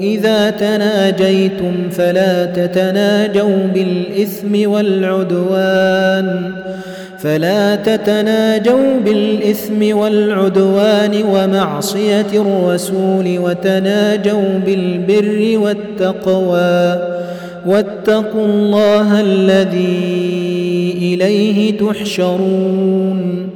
إذا تناجيتم فلا تتناجوا بالإثم والعدوان فلا تتناجوا بالإثم والعدوان ومعصية الرسول وتناجوا بالبر والتقوى واتقوا الله الذي إليه تحشرون